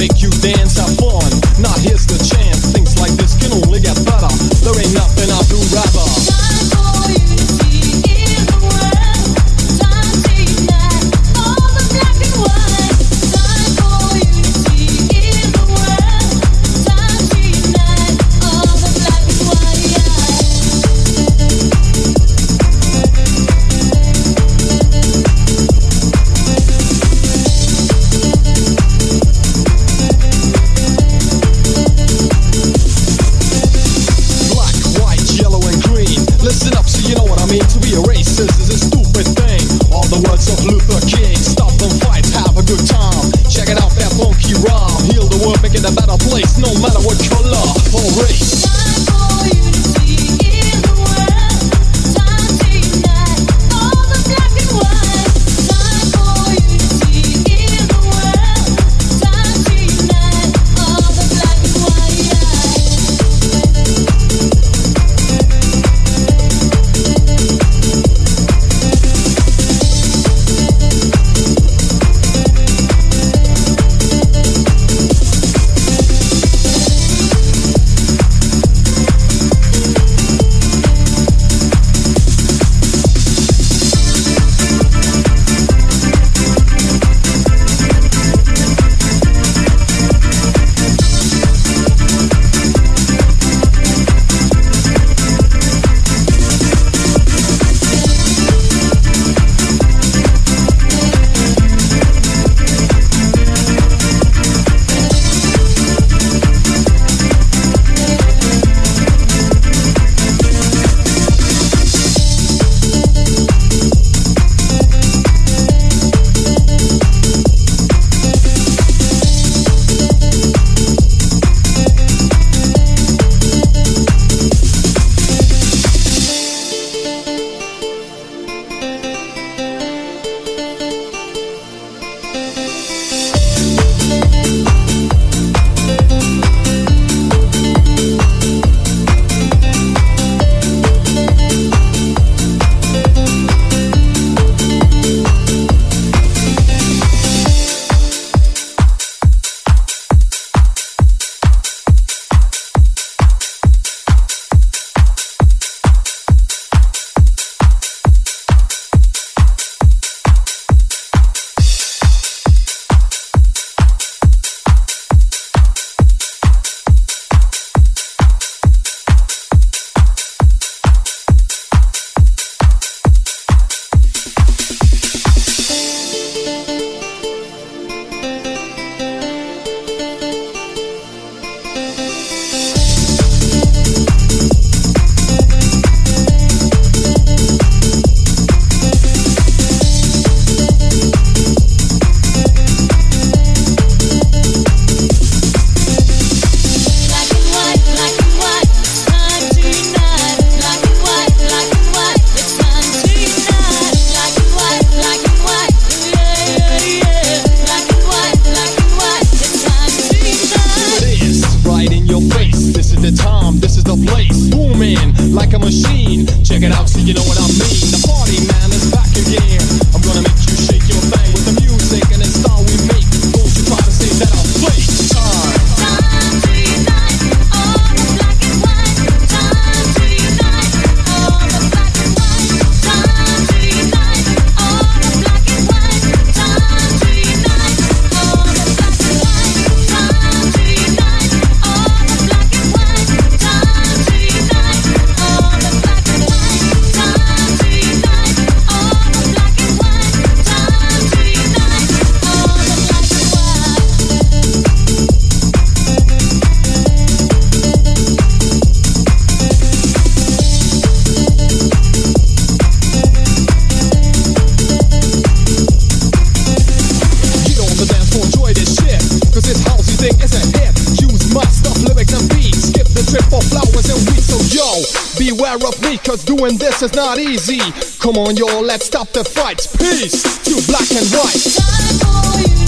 make you dance. racism is a stupid thing. All the words of Luther. flowers and wheat. So yo, beware of me, cause doing this is not easy. Come on, yo, let's stop the fights. Peace to black and white.